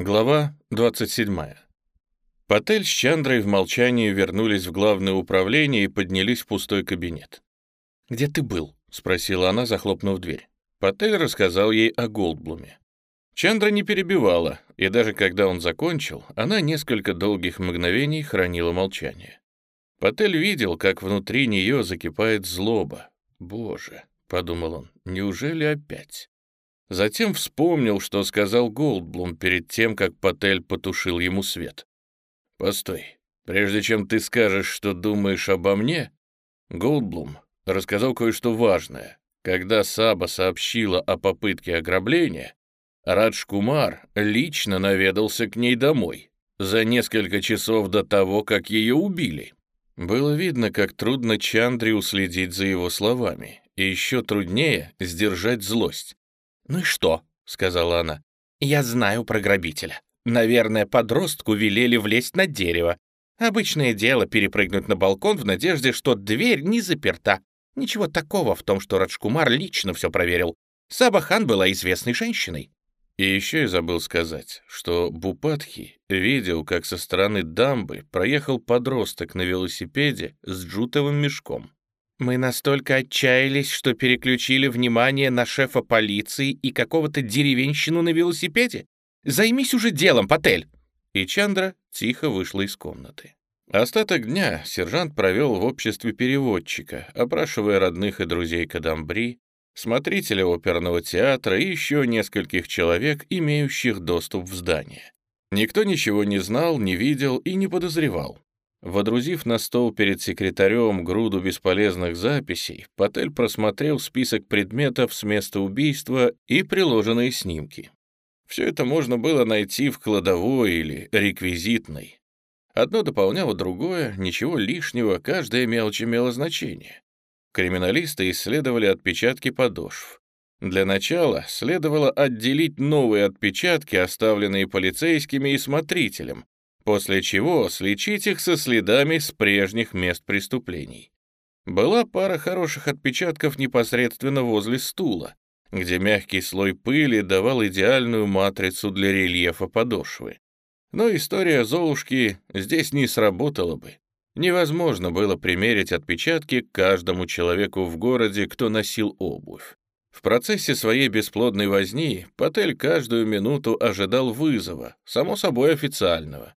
Глава 27. Патель с Чандрой в молчании вернулись в главное управление и поднялись в пустой кабинет. «Где ты был?» — спросила она, захлопнув дверь. Патель рассказал ей о Голдблуме. Чандра не перебивала, и даже когда он закончил, она несколько долгих мгновений хранила молчание. Патель видел, как внутри нее закипает злоба. «Боже», — подумал он, — «неужели опять?» Затем вспомнил, что сказал Голдблум перед тем, как Патель потушил ему свет. «Постой, прежде чем ты скажешь, что думаешь обо мне...» Голдблум рассказал кое-что важное. Когда Саба сообщила о попытке ограбления, Радж Кумар лично наведался к ней домой за несколько часов до того, как ее убили. Было видно, как трудно Чандре уследить за его словами, и еще труднее сдержать злость. «Ну и что?» — сказала она. «Я знаю про грабителя. Наверное, подростку велели влезть на дерево. Обычное дело перепрыгнуть на балкон в надежде, что дверь не заперта. Ничего такого в том, что Раджкумар лично все проверил. Сабахан была известной женщиной». И еще я забыл сказать, что Бупатхи видел, как со стороны дамбы проехал подросток на велосипеде с джутовым мешком. Мы настолько отчаялись, что переключили внимание на шефа полиции и какого-то деревенщину на велосипеде. Займись уже делом, Патель!» И Чандра тихо вышла из комнаты. Остаток дня сержант провел в обществе переводчика, опрашивая родных и друзей Кадамбри, смотрителя оперного театра и еще нескольких человек, имеющих доступ в здание. Никто ничего не знал, не видел и не подозревал. Водрузив на стол перед секретарем груду бесполезных записей, Патель просмотрел список предметов с места убийства и приложенные снимки. Все это можно было найти в кладовой или реквизитной. Одно дополняло другое, ничего лишнего, каждая мелочь имела значение. Криминалисты исследовали отпечатки подошв. Для начала следовало отделить новые отпечатки, оставленные полицейскими и смотрителем, после чего сличить их со следами с прежних мест преступлений. Была пара хороших отпечатков непосредственно возле стула, где мягкий слой пыли давал идеальную матрицу для рельефа подошвы. Но история Золушки здесь не сработала бы. Невозможно было примерить отпечатки каждому человеку в городе, кто носил обувь. В процессе своей бесплодной возни Патель каждую минуту ожидал вызова, само собой официального.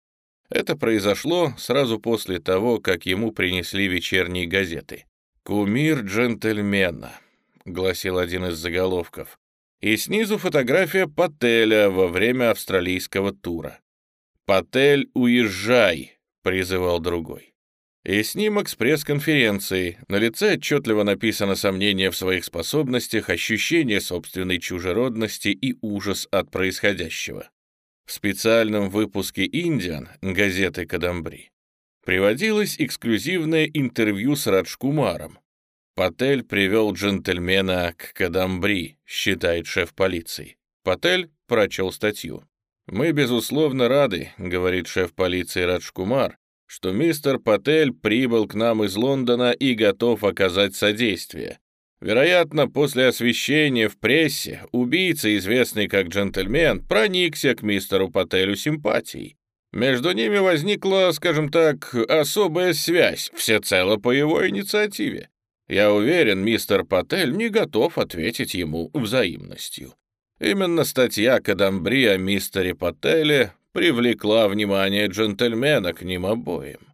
Это произошло сразу после того, как ему принесли вечерние газеты. «Кумир джентльмена», — гласил один из заголовков, и снизу фотография Пателя во время австралийского тура. «Патель, уезжай!» — призывал другой. И снимок с пресс-конференции. На лице отчетливо написано сомнение в своих способностях, ощущение собственной чужеродности и ужас от происходящего. В специальном выпуске «Индиан» газеты «Кадамбри» приводилось эксклюзивное интервью с Раджкумаром. Патель привел джентльмена к Кадамбри, считает шеф полиции. Патель прочел статью. «Мы, безусловно, рады», — говорит шеф полиции Раджкумар, что мистер Патель прибыл к нам из Лондона и готов оказать содействие. Вероятно, после освещения в прессе убийца, известный как джентльмен, проникся к мистеру Пателю симпатией. Между ними возникла, скажем так, особая связь, всецело по его инициативе. Я уверен, мистер Патель не готов ответить ему взаимностью. Именно статья Кадамбри о мистере Пателе привлекла внимание джентльмена к ним обоим.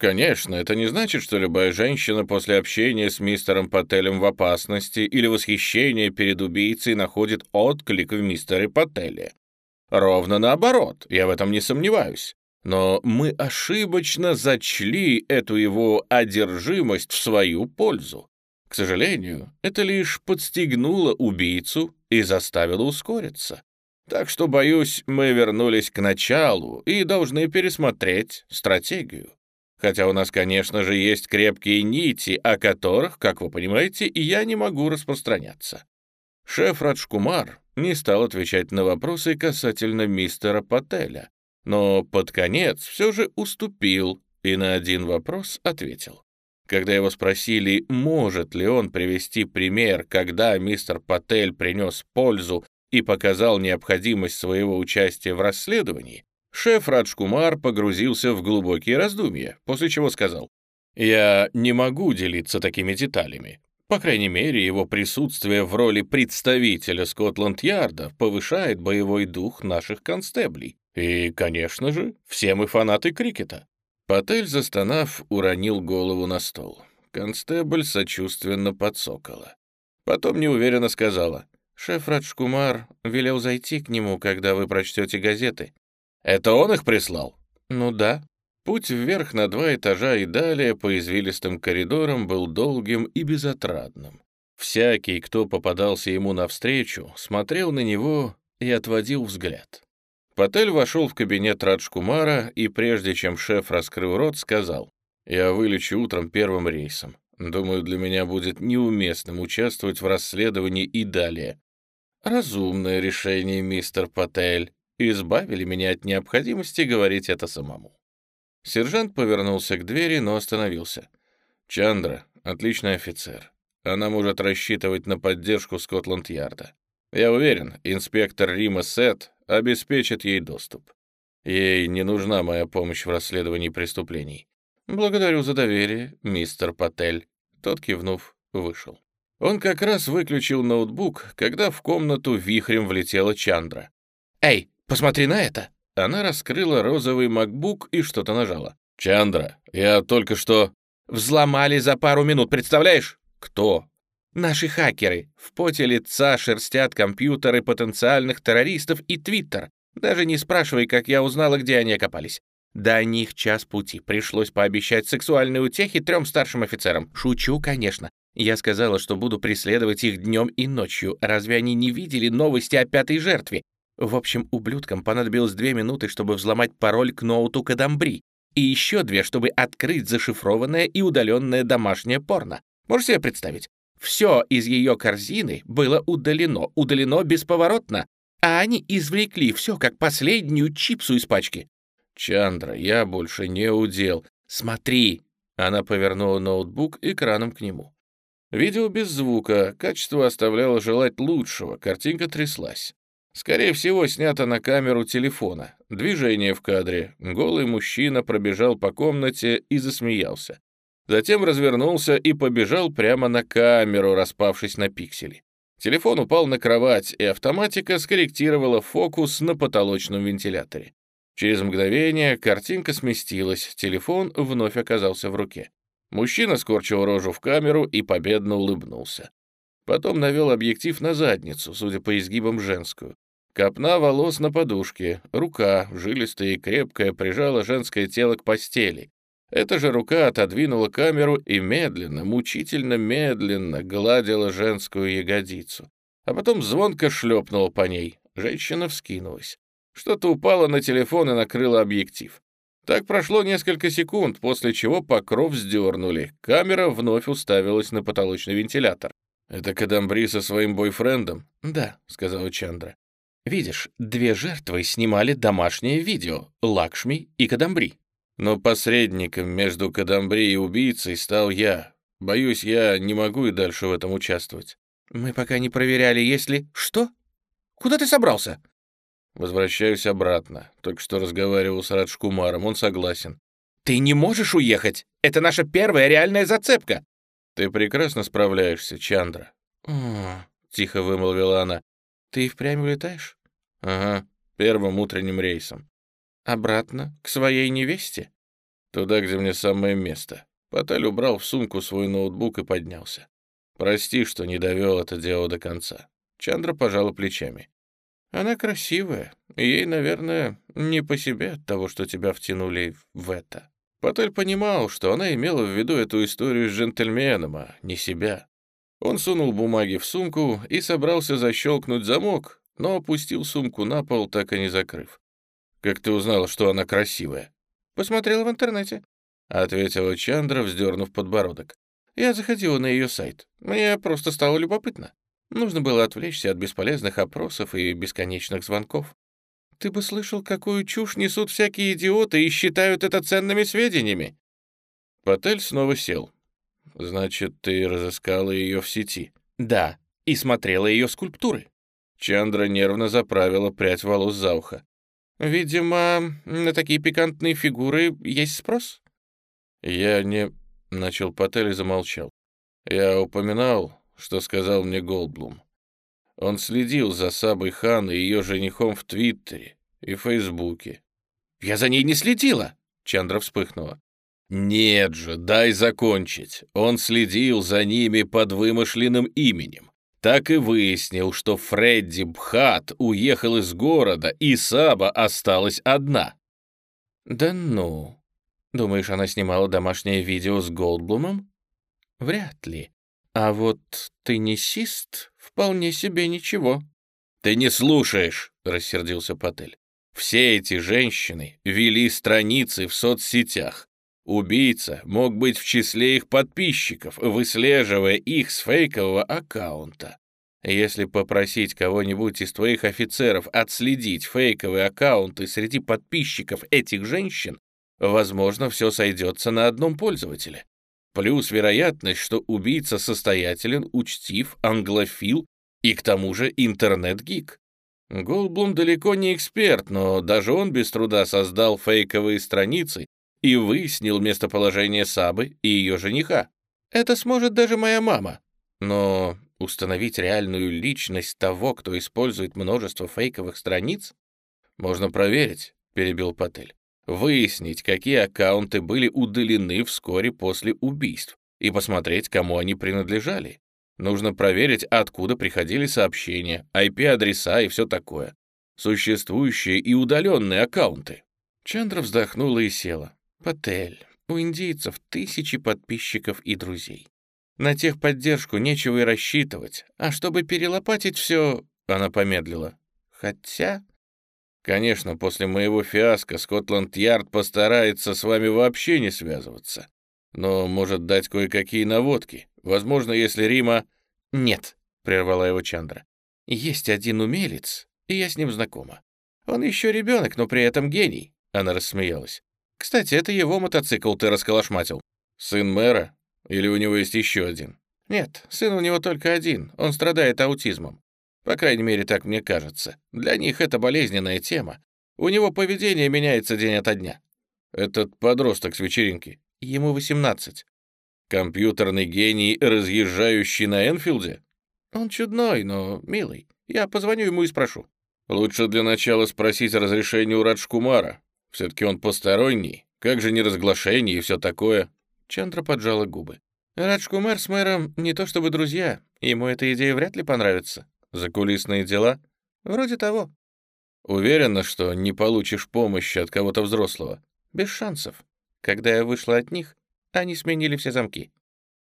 Конечно, это не значит, что любая женщина после общения с мистером Пателем в опасности или восхищения перед убийцей находит отклик в мистере Пателе. Ровно наоборот, я в этом не сомневаюсь. Но мы ошибочно зачли эту его одержимость в свою пользу. К сожалению, это лишь подстегнуло убийцу и заставило ускориться. Так что, боюсь, мы вернулись к началу и должны пересмотреть стратегию. Хотя у нас, конечно же, есть крепкие нити, о которых, как вы понимаете, и я не могу распространяться. Шеф Раджкумар не стал отвечать на вопросы касательно мистера Пателя, но под конец все же уступил и на один вопрос ответил. Когда его спросили, может ли он привести пример, когда мистер Патель принес пользу и показал необходимость своего участия в расследовании, шеф Раджкумар погрузился в глубокие раздумья, после чего сказал, «Я не могу делиться такими деталями. По крайней мере, его присутствие в роли представителя Скотланд-Ярда повышает боевой дух наших констеблей. И, конечно же, все мы фанаты крикета». Патель, застонав, уронил голову на стол. Констебль сочувственно подсокола. Потом неуверенно сказала, «Шеф Раджкумар велел зайти к нему, когда вы прочтете газеты». «Это он их прислал?» «Ну да». Путь вверх на два этажа и далее по извилистым коридорам был долгим и безотрадным. Всякий, кто попадался ему навстречу, смотрел на него и отводил взгляд. Патель вошел в кабинет Раджкумара и, прежде чем шеф раскрыл рот, сказал, «Я вылечу утром первым рейсом. Думаю, для меня будет неуместным участвовать в расследовании и далее». «Разумное решение, мистер Патель. Избавили меня от необходимости говорить это самому». Сержант повернулся к двери, но остановился. «Чандра — отличный офицер. Она может рассчитывать на поддержку Скотланд-Ярда. Я уверен, инспектор Рима Сет обеспечит ей доступ. Ей не нужна моя помощь в расследовании преступлений. Благодарю за доверие, мистер Патель». Тот, кивнув, вышел. Он как раз выключил ноутбук, когда в комнату вихрем влетела Чандра. «Эй, посмотри на это!» Она раскрыла розовый макбук и что-то нажала. «Чандра, я только что...» «Взломали за пару минут, представляешь?» «Кто?» «Наши хакеры. В поте лица шерстят компьютеры потенциальных террористов и Твиттер. Даже не спрашивай, как я узнала, где они окопались. До них час пути. Пришлось пообещать сексуальные утехи трем старшим офицерам. Шучу, конечно. Я сказала, что буду преследовать их днем и ночью. Разве они не видели новости о пятой жертве? В общем, ублюдкам понадобилось две минуты, чтобы взломать пароль к ноуту Кадамбри, и еще две, чтобы открыть зашифрованное и удаленное домашнее порно. Можете себе представить? Все из ее корзины было удалено, удалено бесповоротно, а они извлекли все как последнюю чипсу из пачки. «Чандра, я больше не удел. Смотри!» Она повернула ноутбук экраном к нему. Видео без звука, качество оставляло желать лучшего, картинка тряслась. Скорее всего, снято на камеру телефона. Движение в кадре. Голый мужчина пробежал по комнате и засмеялся. Затем развернулся и побежал прямо на камеру, распавшись на пиксели. Телефон упал на кровать, и автоматика скорректировала фокус на потолочном вентиляторе. Через мгновение картинка сместилась, телефон вновь оказался в руке. Мужчина скорчил рожу в камеру и победно улыбнулся. Потом навел объектив на задницу, судя по изгибам женскую. Копна волос на подушке, рука, жилистая и крепкая, прижала женское тело к постели. Эта же рука отодвинула камеру и медленно, мучительно медленно гладила женскую ягодицу. А потом звонко шлепнула по ней. Женщина вскинулась. Что-то упало на телефон и накрыло объектив. Так прошло несколько секунд, после чего покров сдернули. Камера вновь уставилась на потолочный вентилятор. «Это Кадамбри со своим бойфрендом?» «Да», — сказала Чандра. «Видишь, две жертвы снимали домашнее видео — Лакшми и Кадамбри. Но посредником между Кадамбри и убийцей стал я. Боюсь, я не могу и дальше в этом участвовать». «Мы пока не проверяли, если...» «Что? Куда ты собрался?» «Возвращаюсь обратно. Только что разговаривал с Раджкумаром, он согласен». «Ты не можешь уехать! Это наша первая реальная зацепка!» «Ты прекрасно справляешься, Чандра». «О, — тихо вымолвила она, — ты и впрямь улетаешь?» «Ага, первым утренним рейсом». «Обратно? К своей невесте?» «Туда, где мне самое место». Патель убрал в сумку свой ноутбук и поднялся. «Прости, что не довел это дело до конца». Чандра пожала плечами. «Она красивая, и ей, наверное, не по себе от того, что тебя втянули в это». Патель понимал, что она имела в виду эту историю с джентльменом, а не себя. Он сунул бумаги в сумку и собрался защелкнуть замок, но опустил сумку на пол, так и не закрыв. «Как ты узнала, что она красивая?» «Посмотрела в интернете», — ответила Чандра, вздернув подбородок. «Я заходила на ее сайт. Мне просто стало любопытно. Нужно было отвлечься от бесполезных опросов и бесконечных звонков. Ты бы слышал, какую чушь несут всякие идиоты и считают это ценными сведениями. Патель снова сел. Значит, ты разыскала ее в сети? Да, и смотрела ее скульптуры. Чандра нервно заправила прядь волос за ухо. «Видимо, на такие пикантные фигуры есть спрос?» «Я не...» — начал Патель и замолчал. «Я упоминал, что сказал мне Голдблум. Он следил за Сабой Хан и ее женихом в Твиттере и Фейсбуке. «Я за ней не следила!» — Чандра вспыхнула. «Нет же, дай закончить. Он следил за ними под вымышленным именем. Так и выяснил, что Фредди Бхат уехал из города, и Саба осталась одна». «Да ну. Думаешь, она снимала домашнее видео с Голдблумом?» «Вряд ли. А вот теннисист вполне себе ничего». «Ты не слушаешь», — рассердился Патель. «Все эти женщины вели страницы в соцсетях. Убийца мог быть в числе их подписчиков, выслеживая их с фейкового аккаунта. Если попросить кого-нибудь из твоих офицеров отследить фейковые аккаунты среди подписчиков этих женщин, возможно, все сойдется на одном пользователе. Плюс вероятность, что убийца состоятелен, учтив, англофил и к тому же интернет-гик. Голблум далеко не эксперт, но даже он без труда создал фейковые страницы и выяснил местоположение Сабы и ее жениха. Это сможет даже моя мама. Но установить реальную личность того, кто использует множество фейковых страниц, можно проверить, перебил Патель выяснить, какие аккаунты были удалены вскоре после убийств, и посмотреть, кому они принадлежали. Нужно проверить, откуда приходили сообщения, IP-адреса и все такое. Существующие и удаленные аккаунты. Чандра вздохнула и села. Патель, у индийцев тысячи подписчиков и друзей. На техподдержку нечего и рассчитывать, а чтобы перелопатить все, она помедлила. Хотя Конечно, после моего фиаско Скотланд-Ярд постарается с вами вообще не связываться. Но может дать кое-какие наводки. Возможно, если Рима... Нет, прервала его Чандра. Есть один умелец, и я с ним знакома. Он еще ребенок, но при этом гений. Она рассмеялась. Кстати, это его мотоцикл ты расколошматил. Сын мэра? Или у него есть еще один? Нет, сын у него только один. Он страдает аутизмом. По крайней мере, так мне кажется. Для них это болезненная тема. У него поведение меняется день ото дня. Этот подросток с вечеринки. Ему 18. Компьютерный гений, разъезжающий на Энфилде? Он чудной, но милый. Я позвоню ему и спрошу. Лучше для начала спросить разрешение у Раджкумара. Все-таки он посторонний. Как же не разглашение и все такое? Чандра поджала губы. Раджкумар с мэром не то чтобы друзья. Ему эта идея вряд ли понравится. Закулисные дела? Вроде того. Уверена, что не получишь помощи от кого-то взрослого? Без шансов. Когда я вышла от них, они сменили все замки.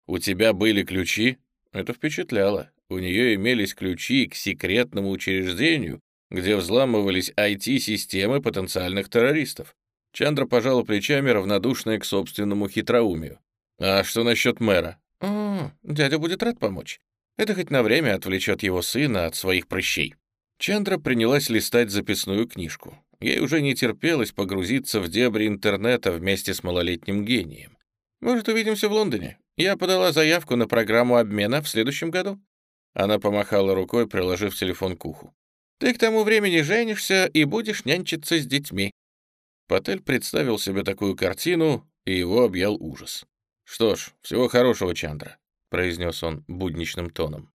У тебя были ключи? Это впечатляло. У нее имелись ключи к секретному учреждению, где взламывались IT-системы потенциальных террористов. Чандра пожала плечами, равнодушная к собственному хитроумию. «А что насчет мэра?» «О, дядя будет рад помочь. Это хоть на время отвлечет его сына от своих прыщей. Чандра принялась листать записную книжку. Ей уже не терпелось погрузиться в дебри интернета вместе с малолетним гением. «Может, увидимся в Лондоне? Я подала заявку на программу обмена в следующем году». Она помахала рукой, приложив телефон к уху. «Ты к тому времени женишься и будешь нянчиться с детьми». Патель представил себе такую картину, и его объял ужас. «Что ж, всего хорошего, Чандра произнес он будничным тоном.